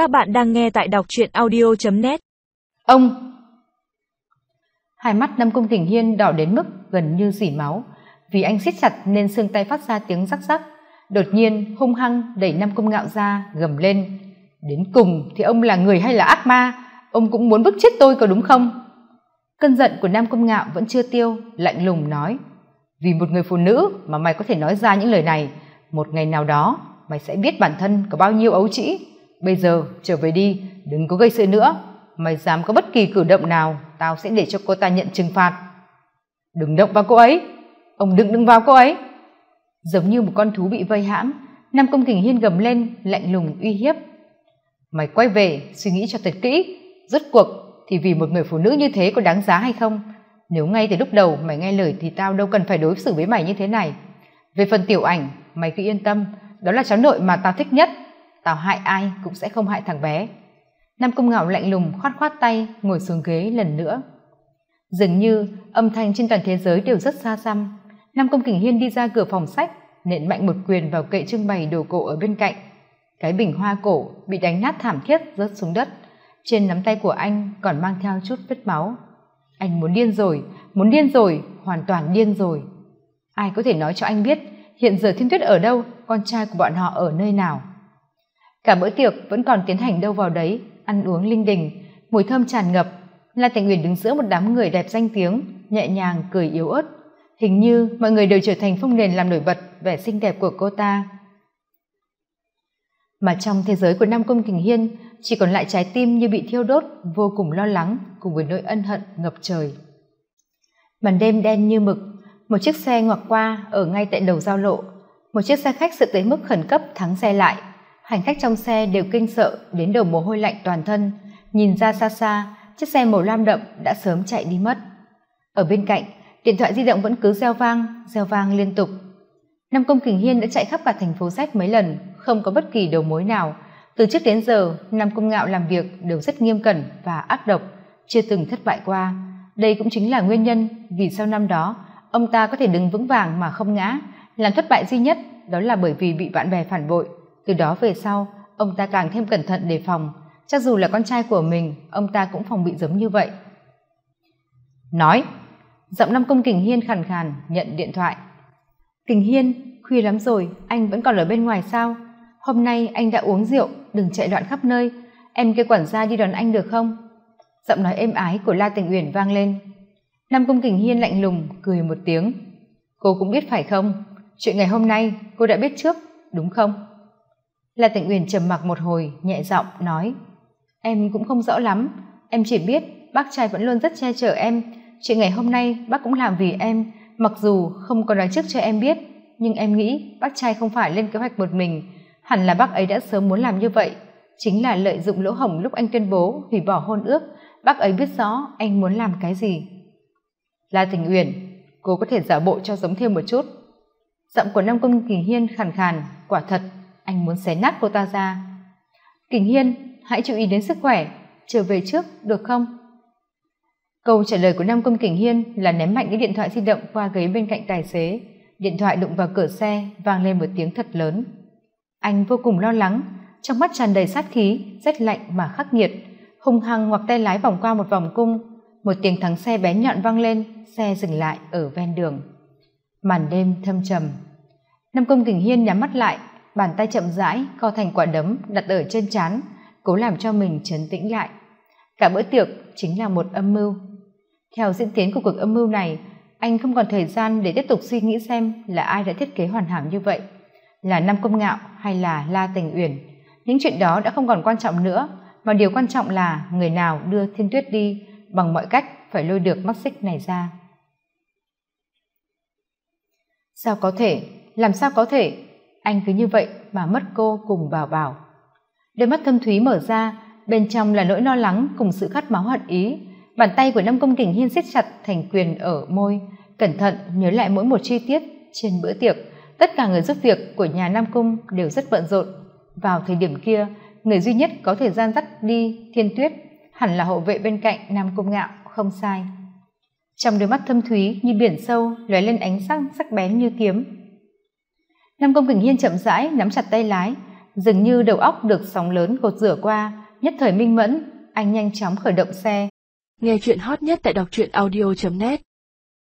Các bạn đang nghe tại đọc truyện audio.net Ông! Hai mắt Nam công Kình Hiên đỏ đến mức gần như dỉ máu. Vì anh siết chặt nên xương tay phát ra tiếng rắc rắc. Đột nhiên hung hăng đẩy Nam công ngạo ra gầm lên. Đến cùng thì ông là người hay là ác ma? Ông cũng muốn bức chết tôi có đúng không? Cơn giận của Nam công ngạo vẫn chưa tiêu, lạnh lùng nói. Vì một người phụ nữ mà mày có thể nói ra những lời này, một ngày nào đó mày sẽ biết bản thân có bao nhiêu ấu trĩ bây giờ trở về đi, đừng có gây sự nữa. Mày dám có bất kỳ cử động nào, tao sẽ để cho cô ta nhận trừng phạt. Đừng động vào cô ấy. Ông đừng đừng vào cô ấy. Giống như một con thú bị vây hãm, nam công kình hiên gầm lên, lạnh lùng, uy hiếp. Mày quay về, suy nghĩ cho thật kỹ. Rốt cuộc, thì vì một người phụ nữ như thế có đáng giá hay không? Nếu ngay từ lúc đầu mày nghe lời thì tao đâu cần phải đối xử với mày như thế này. Về phần tiểu ảnh, mày cứ yên tâm, đó là cháu nội mà tao thích nhất tao hại ai cũng sẽ không hại thằng bé. Nam công ngạo lạnh lùng khoát khoát tay, ngồi xuống ghế lần nữa. Dường như âm thanh trên toàn thế giới đều rất xa xăm. Nam công kình hiên đi ra cửa phòng sách, nện mạnh một quyền vào kệ trưng bày đồ cổ ở bên cạnh. Cái bình hoa cổ bị đánh nát thảm thiết, rớt xuống đất. Trên nắm tay của anh còn mang theo chút vết máu. Anh muốn điên rồi, muốn điên rồi, hoàn toàn điên rồi. Ai có thể nói cho anh biết hiện giờ thiên tuyết ở đâu, con trai của bọn họ ở nơi nào? Cả bữa tiệc vẫn còn tiến hành đâu vào đấy, ăn uống linh đình, mùi thơm tràn ngập. La thành uyển đứng giữa một đám người đẹp danh tiếng, nhẹ nhàng, cười yếu ớt. Hình như mọi người đều trở thành phong nền làm nổi bật vẻ xinh đẹp của cô ta. Mà trong thế giới của nam công kình hiên, chỉ còn lại trái tim như bị thiêu đốt, vô cùng lo lắng cùng với nỗi ân hận ngập trời. Màn đêm đen như mực, một chiếc xe ngoặc qua ở ngay tại đầu giao lộ. Một chiếc xe khách sự tới mức khẩn cấp thắng xe lại hành khách trong xe đều kinh sợ, đến đầu mồ hôi lạnh toàn thân. Nhìn ra xa xa, chiếc xe màu lam đậm đã sớm chạy đi mất. Ở bên cạnh, điện thoại di động vẫn cứ reo vang reo vang liên tục. Năm công kình hiên đã chạy khắp cả thành phố sách mấy lần, không có bất kỳ đầu mối nào. Từ trước đến giờ năm công ngạo làm việc đều rất nghiêm cẩn và ác độc, chưa từng thất bại qua. Đây cũng chính là nguyên nhân vì sau năm đó, ông ta có thể đứng vững vàng mà không ngã. Làm thất bại duy nhất đó là bởi vì bị bạn bè phản bội từ đó về sau, ông ta càng thêm cẩn thận đề phòng. Chắc dù là con trai của mình, ông ta cũng phòng bị giống như vậy. Nói, giọng năm công kình hiên khàn khàn, nhận điện thoại. Kình hiên, khuya lắm rồi, anh vẫn còn ở bên ngoài sao? Hôm nay anh đã uống rượu, đừng chạy loạn khắp nơi. Em kêu quản gia đi đón anh được không? Giọng nói êm ái của la tình uyển vang lên. Nam công kình hiên lạnh lùng, cười một tiếng. Cô cũng biết phải không? Chuyện ngày hôm nay, cô đã biết trước, đúng không? La tịnh uyển trầm mặc một hồi, nhẹ giọng nói, em cũng không rõ lắm. Em chỉ biết bác trai vẫn luôn rất che chở em. Chuyện ngày hôm nay bác cũng làm vì em. Mặc dù không có nói trước cho em biết, nhưng em nghĩ bác trai không phải lên kế hoạch một mình. Hẳn là bác ấy đã sớm muốn làm như vậy. Chính là lợi dụng lỗ hổng lúc anh tuyên bố hủy bỏ hôn ước, bác ấy biết rõ anh muốn làm cái gì. La tình uyển, cô có thể giả bộ cho giống thêm một chút. Giọng của nam công kỳ hiên khàn khàn, quả thật anh muốn xé nát cô ta ra. Kình hiên, hãy chú ý đến sức khỏe. Trở về trước, được không? Câu trả lời của nam công kình hiên là ném mạnh cái điện thoại di động qua ghế bên cạnh tài xế. Điện thoại đụng vào cửa xe, vang lên một tiếng thật lớn. Anh vô cùng lo lắng, trong mắt tràn đầy sát khí, rét lạnh mà khắc nghiệt. Hung hăng ngoặc tay lái vòng qua một vòng cung. Một tiếng thắng xe bén nhọn vang lên, xe dừng lại ở ven đường. Màn đêm thâm trầm. Nam công kình hiên nhắm mắt lại bàn tay chậm rãi co thành quả đấm đặt ở trên chán cố làm cho mình trấn tĩnh lại. Cả bữa tiệc chính là một âm mưu. Theo diễn tiến của cuộc âm mưu này, anh không còn thời gian để tiếp tục suy nghĩ xem là ai đã thiết kế hoàn hảo như vậy, là nam công ngạo hay là la tình uyển. Những chuyện đó đã không còn quan trọng nữa, mà điều quan trọng là người nào đưa thiên tuyết đi bằng mọi cách phải lôi được mắt xích này ra. Sao có thể? Làm sao có thể? Anh cứ như vậy mà mất cô cùng bảo bảo đôi mắt thâm thúy mở ra, bên trong là nỗi lo lắng cùng sự khát máu hận ý. Bàn tay của năm công kình hiên siết chặt thành quyền ở môi. Cẩn thận nhớ lại mỗi một chi tiết trên bữa tiệc, tất cả người giúp việc của nhà nam cung đều rất bận rộn. Vào thời điểm kia, người duy nhất có thời gian dắt đi thiên tuyết hẳn là hộ vệ bên cạnh nam cung ngạo, không sai. Trong đôi mắt thâm thúy như biển sâu lóe lên ánh sáng sắc bén như kiếm nam công kình hiên chậm rãi nắm chặt tay lái, dường như đầu óc được sóng lớn gột rửa qua, nhất thời minh mẫn, anh nhanh chóng khởi động xe. Nghe chuyện hot nhất tại đọc truyện audio net.